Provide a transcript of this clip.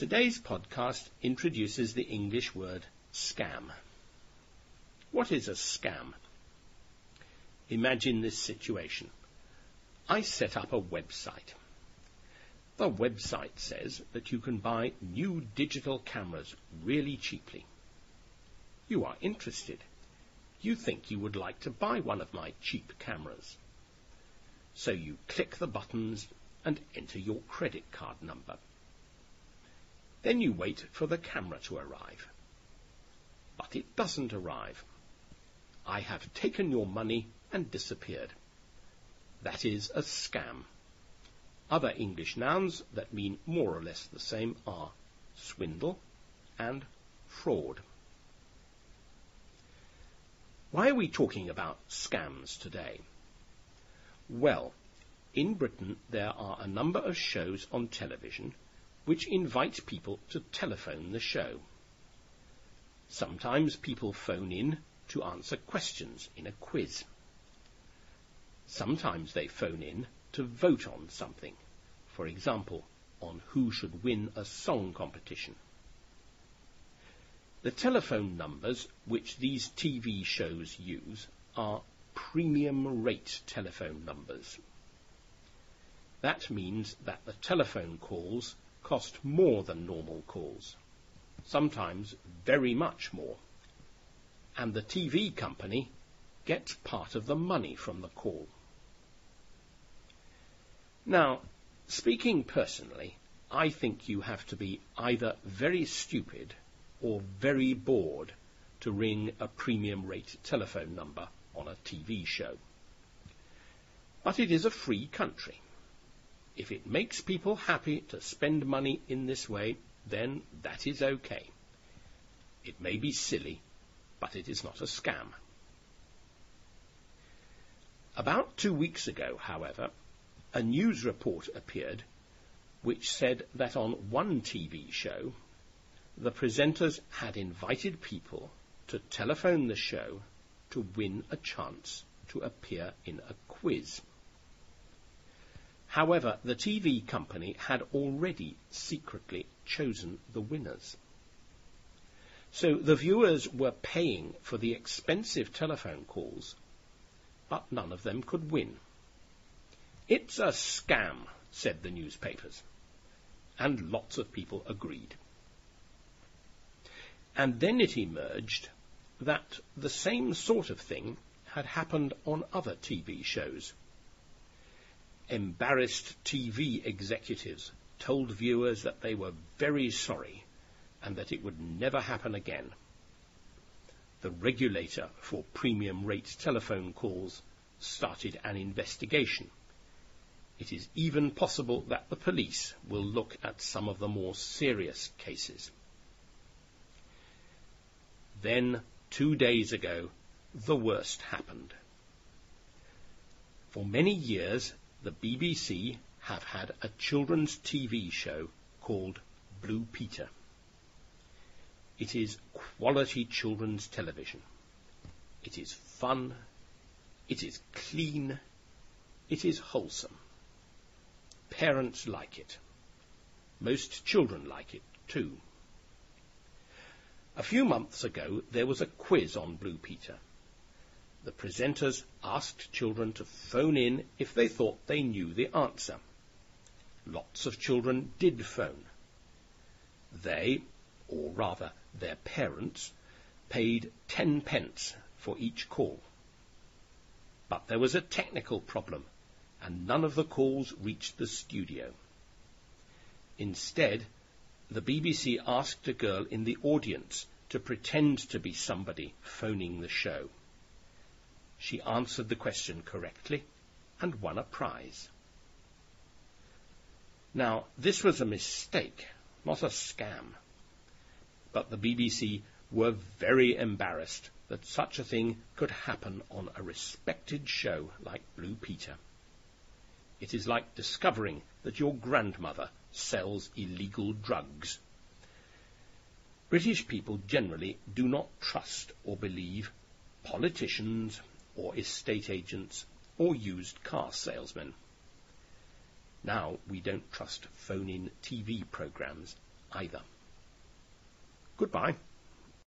Today's podcast introduces the English word scam. What is a scam? Imagine this situation. I set up a website. The website says that you can buy new digital cameras really cheaply. You are interested. You think you would like to buy one of my cheap cameras. So you click the buttons and enter your credit card number. Then you wait for the camera to arrive. But it doesn't arrive. I have taken your money and disappeared. That is a scam. Other English nouns that mean more or less the same are swindle and fraud. Why are we talking about scams today? Well, in Britain there are a number of shows on television which invite people to telephone the show. Sometimes people phone in to answer questions in a quiz. Sometimes they phone in to vote on something, for example, on who should win a song competition. The telephone numbers which these TV shows use are premium rate telephone numbers. That means that the telephone calls cost more than normal calls, sometimes very much more, and the TV company gets part of the money from the call. Now, speaking personally, I think you have to be either very stupid or very bored to ring a premium rate telephone number on a TV show. But it is a free country. If it makes people happy to spend money in this way, then that is okay. It may be silly, but it is not a scam. About two weeks ago, however, a news report appeared which said that on one TV show, the presenters had invited people to telephone the show to win a chance to appear in a quiz. However, the TV company had already secretly chosen the winners. So the viewers were paying for the expensive telephone calls, but none of them could win. It's a scam, said the newspapers, and lots of people agreed. And then it emerged that the same sort of thing had happened on other TV shows embarrassed TV executives told viewers that they were very sorry and that it would never happen again. The regulator for premium rate telephone calls started an investigation. It is even possible that the police will look at some of the more serious cases. Then, two days ago, the worst happened. For many years, the BBC have had a children's TV show called Blue Peter. It is quality children's television. It is fun. It is clean. It is wholesome. Parents like it. Most children like it too. A few months ago, there was a quiz on Blue Peter the presenters asked children to phone in if they thought they knew the answer. Lots of children did phone. They, or rather their parents, paid ten pence for each call. But there was a technical problem, and none of the calls reached the studio. Instead, the BBC asked a girl in the audience to pretend to be somebody phoning the show. She answered the question correctly and won a prize. Now, this was a mistake, not a scam. But the BBC were very embarrassed that such a thing could happen on a respected show like Blue Peter. It is like discovering that your grandmother sells illegal drugs. British people generally do not trust or believe politicians, or estate agents or used car salesmen. Now we don't trust phone-in TV programs either. Goodbye.